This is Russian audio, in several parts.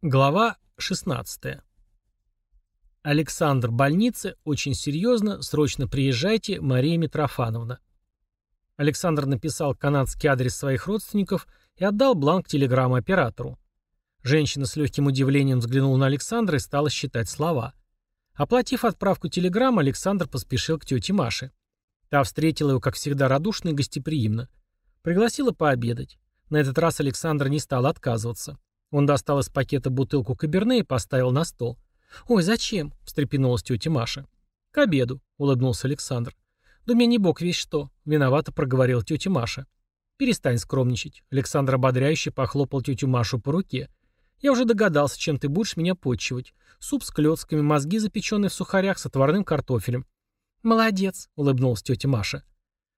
Глава 16. Александр, больница, очень серьезно, срочно приезжайте, Мария Митрофановна. Александр написал канадский адрес своих родственников и отдал бланк телеграммы оператору. Женщина с легким удивлением взглянула на Александра и стала считать слова. Оплатив отправку телеграммы, Александр поспешил к тете Маше. Та встретила его, как всегда, радушно и гостеприимно. Пригласила пообедать. На этот раз Александр не стал отказываться. Он достал из пакета бутылку каберне и поставил на стол. «Ой, зачем?» — встрепенулась тетя Маша. «К обеду», — улыбнулся Александр. «Да мне не бог весь что», — виновато проговорил тетя Маша. «Перестань скромничать». Александр ободряюще похлопал тетю Машу по руке. «Я уже догадался, чем ты будешь меня почивать. Суп с клетками, мозги, запеченные в сухарях с отварным картофелем». «Молодец», — улыбнулась тетя Маша.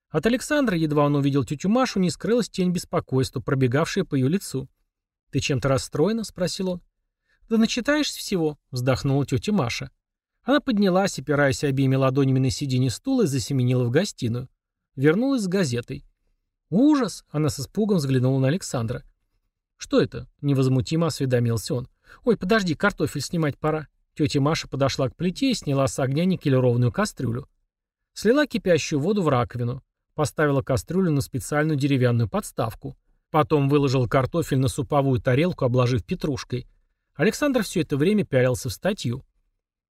От Александра, едва он увидел тетю Машу, не скрылась тень беспокойства, пробегавшая по ее лицу. «Ты чем-то расстроена?» — спросил он. «Да начитаешься всего», — вздохнула тетя Маша. Она поднялась, опираясь обеими ладонями на сиденье стула и засеменила в гостиную. Вернулась с газетой. «Ужас!» — она с испугом взглянула на Александра. «Что это?» — невозмутимо осведомился он. «Ой, подожди, картофель снимать пора». Тетя Маша подошла к плите и сняла с огня никелированную кастрюлю. Слила кипящую воду в раковину. Поставила кастрюлю на специальную деревянную подставку. Потом выложил картофель на суповую тарелку, обложив петрушкой. Александр все это время пялился в статью.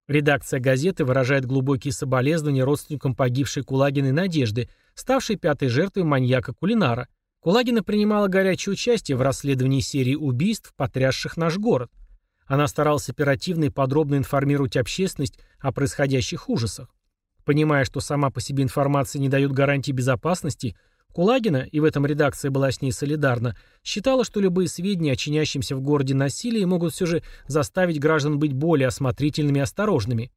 Редакция газеты выражает глубокие соболезнования родственникам погибшей Кулагиной Надежды, ставшей пятой жертвой маньяка-кулинара. Кулагина принимала горячее участие в расследовании серии убийств, потрясших наш город. Она старалась оперативно и подробно информировать общественность о происходящих ужасах. Понимая, что сама по себе информация не дает гарантии безопасности, Кулагина, и в этом редакция была с ней солидарна, считала, что любые сведения о чинящемся в городе насилии могут все же заставить граждан быть более осмотрительными и осторожными.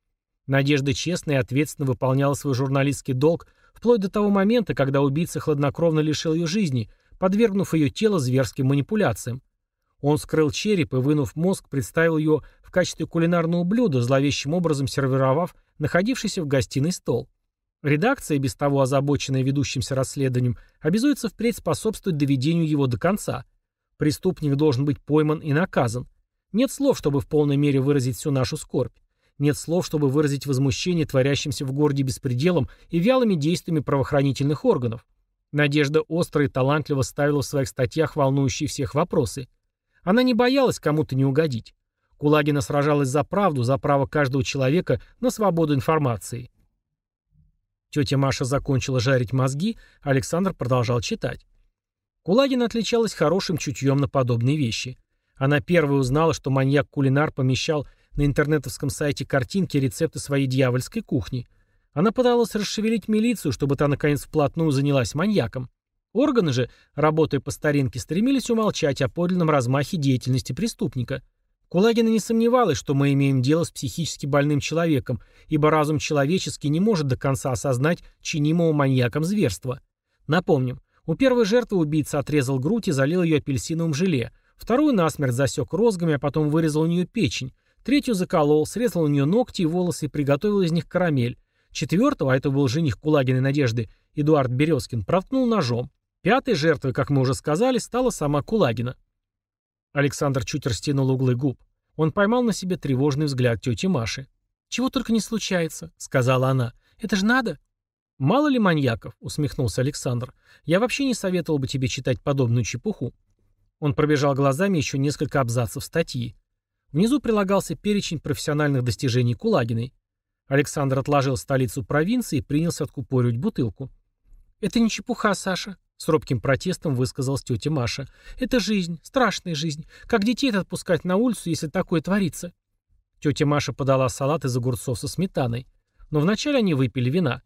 Надежда честно и ответственно выполняла свой журналистский долг вплоть до того момента, когда убийца хладнокровно лишил ее жизни, подвергнув ее тело зверским манипуляциям. Он скрыл череп и, вынув мозг, представил ее в качестве кулинарного блюда, зловещим образом сервировав находившийся в гостиной стол. Редакция, без того озабоченная ведущимся расследованием, обязуется впредь способствовать доведению его до конца. Преступник должен быть пойман и наказан. Нет слов, чтобы в полной мере выразить всю нашу скорбь. Нет слов, чтобы выразить возмущение творящимся в городе беспределом и вялыми действиями правоохранительных органов. Надежда остро и талантливо ставила в своих статьях волнующие всех вопросы. Она не боялась кому-то не угодить. Кулагина сражалась за правду, за право каждого человека на свободу информации. Тетя Маша закончила жарить мозги, Александр продолжал читать. Кулагина отличалась хорошим чутьем на подобные вещи. Она первой узнала, что маньяк-кулинар помещал на интернетовском сайте картинки и рецепты своей дьявольской кухни. Она пыталась расшевелить милицию, чтобы та наконец вплотную занялась маньяком. Органы же, работая по старинке, стремились умолчать о подлинном размахе деятельности преступника – Кулагина не сомневалась, что мы имеем дело с психически больным человеком, ибо разум человеческий не может до конца осознать чинимого маньяком зверства. Напомним, у первой жертвы убийца отрезал грудь и залил ее апельсиновым желе, вторую насмерть засек розгами, а потом вырезал у нее печень, третью заколол, срезал у нее ногти и волосы и приготовил из них карамель, четвертого, а это был жених Кулагиной Надежды, Эдуард Березкин, проткнул ножом. Пятой жертвой, как мы уже сказали, стала сама Кулагина. Александр чуть растянул углы губ. Он поймал на себе тревожный взгляд тети Маши. «Чего только не случается», — сказала она. «Это же надо». «Мало ли маньяков», — усмехнулся Александр. «Я вообще не советовал бы тебе читать подобную чепуху». Он пробежал глазами еще несколько абзацев статьи. Внизу прилагался перечень профессиональных достижений Кулагиной. Александр отложил столицу провинции и принялся откупоривать бутылку. «Это не чепуха, Саша», с робким протестом высказалась тетя Маша. «Это жизнь, страшная жизнь. Как детей-то отпускать на улицу, если такое творится?» Тетя Маша подала салат из огурцов со сметаной. Но вначале они выпили вина.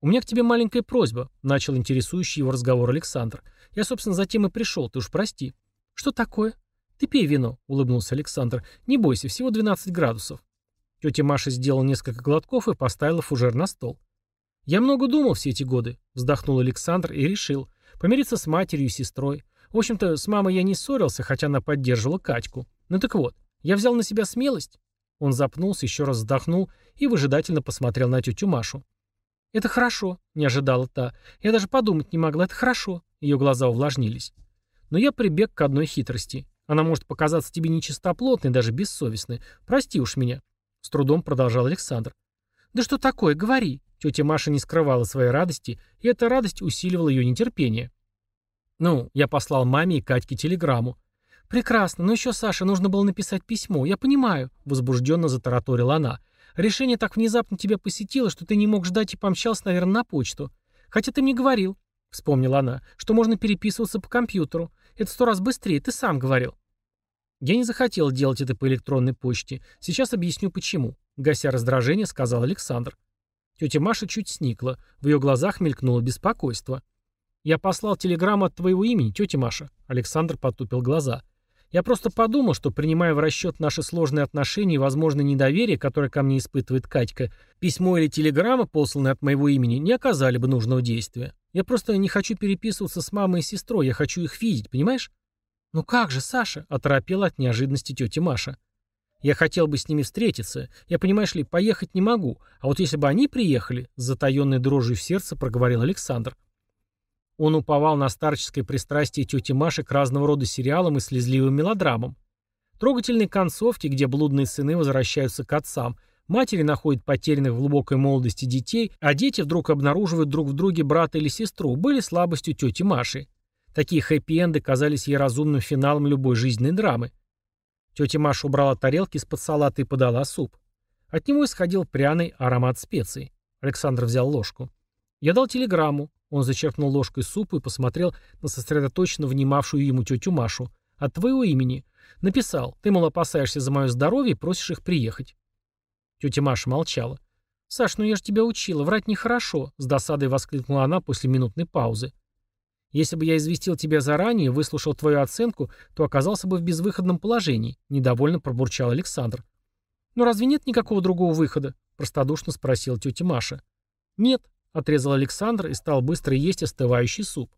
«У меня к тебе маленькая просьба», — начал интересующий его разговор Александр. «Я, собственно, затем и пришел, ты уж прости». «Что такое?» «Ты пей вино», — улыбнулся Александр. «Не бойся, всего 12 градусов». Тетя Маша сделала несколько глотков и поставила фужер на стол. «Я много думал все эти годы», — вздохнул Александр и решил. Помириться с матерью и сестрой. В общем-то, с мамой я не ссорился, хотя она поддерживала Катьку. Ну так вот, я взял на себя смелость. Он запнулся, еще раз вздохнул и выжидательно посмотрел на тетю Машу. «Это хорошо», — не ожидала та. «Я даже подумать не могла, это хорошо». Ее глаза увлажнились. Но я прибег к одной хитрости. Она может показаться тебе нечистоплотной, даже бессовестной. Прости уж меня», — с трудом продолжал Александр. «Да что такое? Говори». Тетя Маша не скрывала своей радости, и эта радость усиливала ее нетерпение. «Ну, я послал маме и Катьке телеграмму. «Прекрасно, но еще, Саша, нужно было написать письмо. Я понимаю», — возбужденно затараторила она. «Решение так внезапно тебя посетило, что ты не мог ждать и помчался, наверное, на почту. Хотя ты мне говорил, — вспомнила она, — что можно переписываться по компьютеру. Это сто раз быстрее, ты сам говорил». «Я не захотел делать это по электронной почте. Сейчас объясню, почему», — гася раздражение, сказал Александр. Тетя Маша чуть сникла. В ее глазах мелькнуло беспокойство. «Я послал телеграмму от твоего имени, тетя Маша». Александр потупил глаза. Я просто подумал, что, принимая в расчет наши сложные отношения и возможное недоверие, которое ко мне испытывает Катька, письмо или телеграмма, посланные от моего имени, не оказали бы нужного действия. Я просто не хочу переписываться с мамой и сестрой, я хочу их видеть, понимаешь? «Ну как же, Саша?» — оторопела от неожиданности тетя Маша. «Я хотел бы с ними встретиться. Я, понимаешь ли, поехать не могу. А вот если бы они приехали...» — с затаенной дрожью в сердце проговорил Александр. Он уповал на старческое пристрастие тети Маши к разного рода сериалам и слезливым мелодрамам. Трогательные концовки, где блудные сыны возвращаются к отцам, матери находят потерянных в глубокой молодости детей, а дети вдруг обнаруживают друг в друге брата или сестру, были слабостью тети Маши. Такие хэппи-энды казались ей разумным финалом любой жизненной драмы. Тетя Маша убрала тарелки из-под салата и подала суп. От него исходил пряный аромат специй. Александр взял ложку. Я дал телеграмму. Он зачерпнул ложкой супу и посмотрел на сосредоточенно внимавшую ему тетю Машу. «От твоего имени. Написал. Ты, мол, опасаешься за мое здоровье и просишь их приехать». Тетя Маша молчала. «Саш, ну я же тебя учила. Врать нехорошо», — с досадой воскликнула она после минутной паузы. «Если бы я известил тебя заранее, выслушал твою оценку, то оказался бы в безвыходном положении», — недовольно пробурчал Александр. «Ну разве нет никакого другого выхода?» — простодушно спросила тетя Маша. «Нет», Отрезал Александр и стал быстро есть остывающий суп.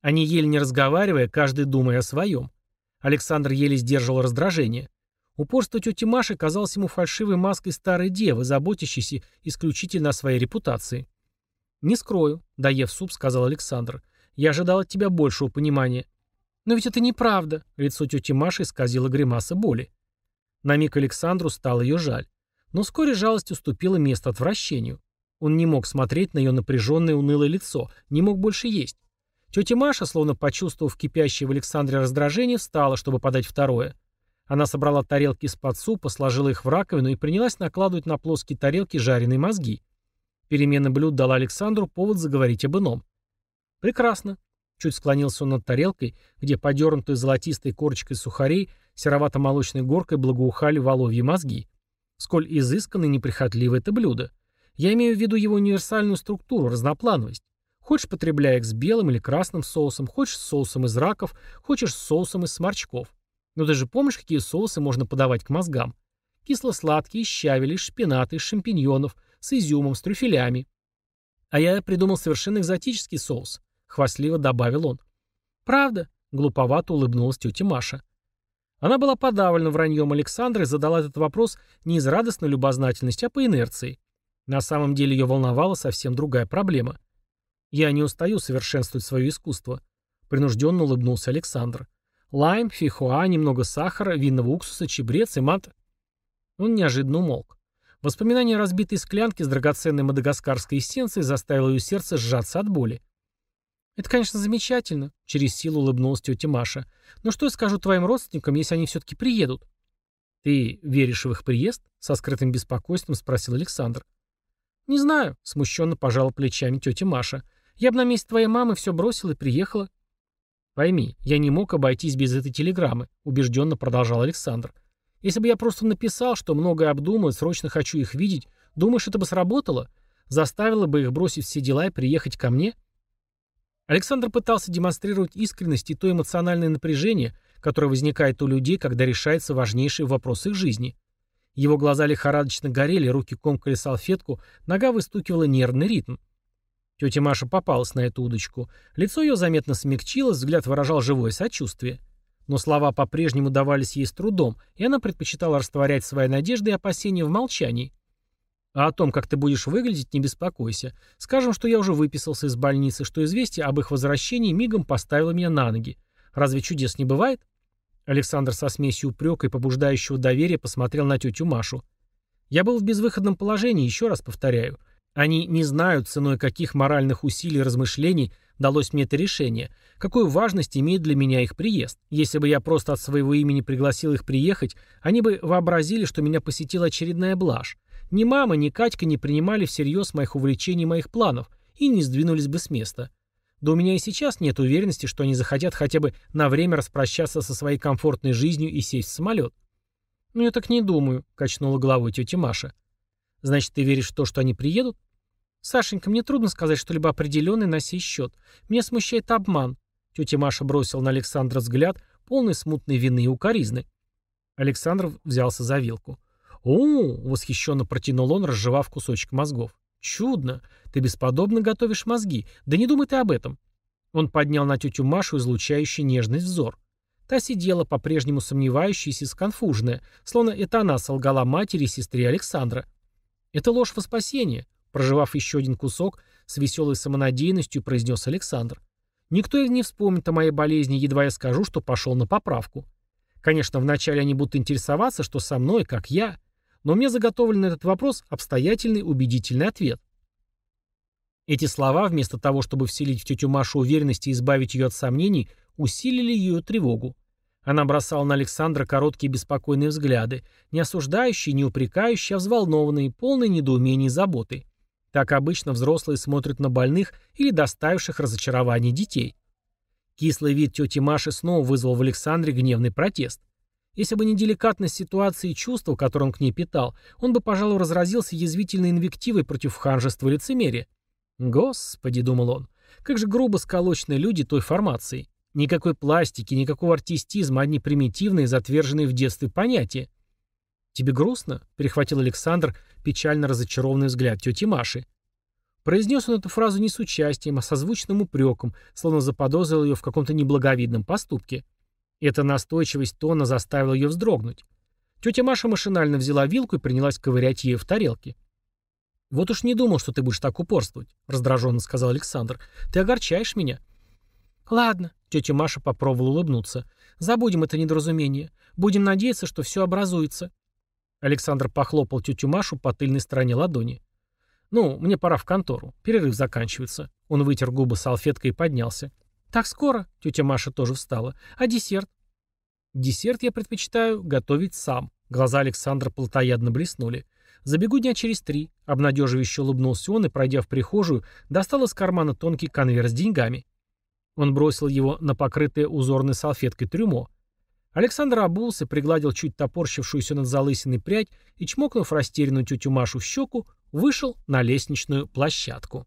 Они ели не разговаривая, каждый думая о своем. Александр еле сдерживал раздражение. Упорство тети Маши казалось ему фальшивой маской старой девы, заботящейся исключительно о своей репутации. «Не скрою», — доев суп, сказал Александр. «Я ожидал от тебя большего понимания». «Но ведь это неправда», — лицо тети Маши исказило гримаса боли. На миг Александру стало ее жаль. Но вскоре жалость уступила место отвращению. Он не мог смотреть на ее напряженное унылое лицо, не мог больше есть. Тетя Маша, словно почувствовав кипящее в Александре раздражение, встала, чтобы подать второе. Она собрала тарелки из-под супа, сложила их в раковину и принялась накладывать на плоские тарелки жареные мозги. Перемена блюд дала Александру повод заговорить об ином. «Прекрасно». Чуть склонился он над тарелкой, где, подернутой золотистой корочкой сухарей, серовато-молочной горкой благоухали воловьи мозги. Сколь изысканно и неприхотливо это блюдо. Я имею в виду его универсальную структуру, разноплановость. Хочешь, потребляй их с белым или красным соусом, хочешь с соусом из раков, хочешь с соусом из сморчков. Но ты же помнишь, какие соусы можно подавать к мозгам? Кисло-сладкие, из щавеля, из шампиньонов, с изюмом, с трюфелями. А я придумал совершенно экзотический соус, хвастливо добавил он. Правда? Глуповато улыбнулась тетя Маша. Она была подавлена враньем Александра и задала этот вопрос не из радостной любознательности, а по инерции. На самом деле ее волновала совсем другая проблема. «Я не устаю совершенствовать свое искусство», — принужденно улыбнулся Александр. «Лайм, фихуа, немного сахара, винного уксуса, чебрец и мат...» Он неожиданно умолк. Воспоминание разбитой склянке с драгоценной мадагаскарской эссенцией заставило ее сердце сжаться от боли. «Это, конечно, замечательно», — через силу улыбнулась тетя Маша. «Но что я скажу твоим родственникам, если они все-таки приедут?» «Ты веришь в их приезд?» — со скрытым беспокойством спросил Александр. «Не знаю», — смущенно пожала плечами тетя Маша. «Я бы на месте твоей мамы все бросила и приехала». «Пойми, я не мог обойтись без этой телеграммы», — убежденно продолжал Александр. «Если бы я просто написал, что многое обдумал и срочно хочу их видеть, думаешь, это бы сработало? Заставило бы их бросить все дела и приехать ко мне?» Александр пытался демонстрировать искренность и то эмоциональное напряжение, которое возникает у людей, когда решается важнейший вопрос их жизни. Его глаза лихорадочно горели, руки комкали салфетку, нога выстукивала нервный ритм. Тетя Маша попалась на эту удочку. Лицо ее заметно смягчилось, взгляд выражал живое сочувствие. Но слова по-прежнему давались ей с трудом, и она предпочитала растворять свои надежды и опасения в молчании. А о том, как ты будешь выглядеть, не беспокойся. Скажем, что я уже выписался из больницы, что известие об их возвращении мигом поставило меня на ноги. Разве чудес не бывает? Александр со смесью упрека и побуждающего доверия посмотрел на тетю Машу. «Я был в безвыходном положении, еще раз повторяю. Они не знают, ценой каких моральных усилий и размышлений далось мне это решение, какую важность имеет для меня их приезд. Если бы я просто от своего имени пригласил их приехать, они бы вообразили, что меня посетила очередная блажь. Ни мама, ни Катька не принимали всерьез моих увлечений и моих планов и не сдвинулись бы с места. Да у меня и сейчас нет уверенности, что они захотят хотя бы на время распрощаться со своей комфортной жизнью и сесть в самолет. «Ну, я так не думаю», — качнула головой тетя Маша. «Значит, ты веришь в то, что они приедут?» «Сашенька, мне трудно сказать что-либо определенное на сей счет. Меня смущает обман». Тетя Маша бросила на Александра взгляд, полный смутной вины и укоризны. Александр взялся за вилку. «О!» — восхищенно протянул он, разжевав кусочек мозгов. «Чудно! Ты бесподобно готовишь мозги. Да не думай ты об этом». Он поднял на тетю Машу излучающий нежность взор. Та сидела, по-прежнему сомневающаяся и сконфуженная, словно это она солгала матери и сестре Александра. «Это ложь во спасение», — проживав еще один кусок, с веселой самонадеянностью произнес Александр. «Никто и не вспомнит о моей болезни, едва я скажу, что пошел на поправку. Конечно, вначале они будут интересоваться, что со мной, как я, но мне заготовлен этот вопрос обстоятельный убедительный ответ. Эти слова, вместо того, чтобы вселить в тетю Машу уверенность и избавить ее от сомнений, усилили ее тревогу. Она бросала на Александра короткие беспокойные взгляды, не осуждающие, не упрекающие, а взволнованные, полные недоумения и заботы. Так обычно взрослые смотрят на больных или доставивших разочарований детей. Кислый вид тети Маши снова вызвал в Александре гневный протест. Если бы не деликатность ситуации и чувства, которые он к ней питал, он бы, пожалуй, разразился язвительной инвективой против ханжества и лицемерия. «Господи», — думал он, — «как же грубо сколочены люди той формации. Никакой пластики, никакого артистизма, одни примитивные, затверженные в детстве понятия». «Тебе грустно?» — перехватил Александр печально разочарованный взгляд тети Маши. Произнес он эту фразу не с участием, а со звучным упреком, словно заподозрил ее в каком-то неблаговидном поступке. Эта настойчивость тона заставила ее вздрогнуть. Тетя Маша машинально взяла вилку и принялась ковырять ею в тарелке. «Вот уж не думал, что ты будешь так упорствовать», — раздраженно сказал Александр. «Ты огорчаешь меня». «Ладно», — тетя Маша попробовала улыбнуться. «Забудем это недоразумение. Будем надеяться, что все образуется». Александр похлопал тетю Машу по тыльной стороне ладони. «Ну, мне пора в контору. Перерыв заканчивается». Он вытер губы салфеткой и поднялся. «Так скоро?» — тетя Маша тоже встала. «А десерт?» «Десерт я предпочитаю готовить сам». Глаза Александра плотоядно блеснули. «Забегу дня через три», — обнадеживающе улыбнулся он и, пройдя в прихожую, достал из кармана тонкий конверт с деньгами. Он бросил его на покрытое узорной салфеткой трюмо. Александр обулся, пригладил чуть топорщившуюся над залысиной прядь и, чмокнув растерянную тетю Машу в щеку, вышел на лестничную площадку.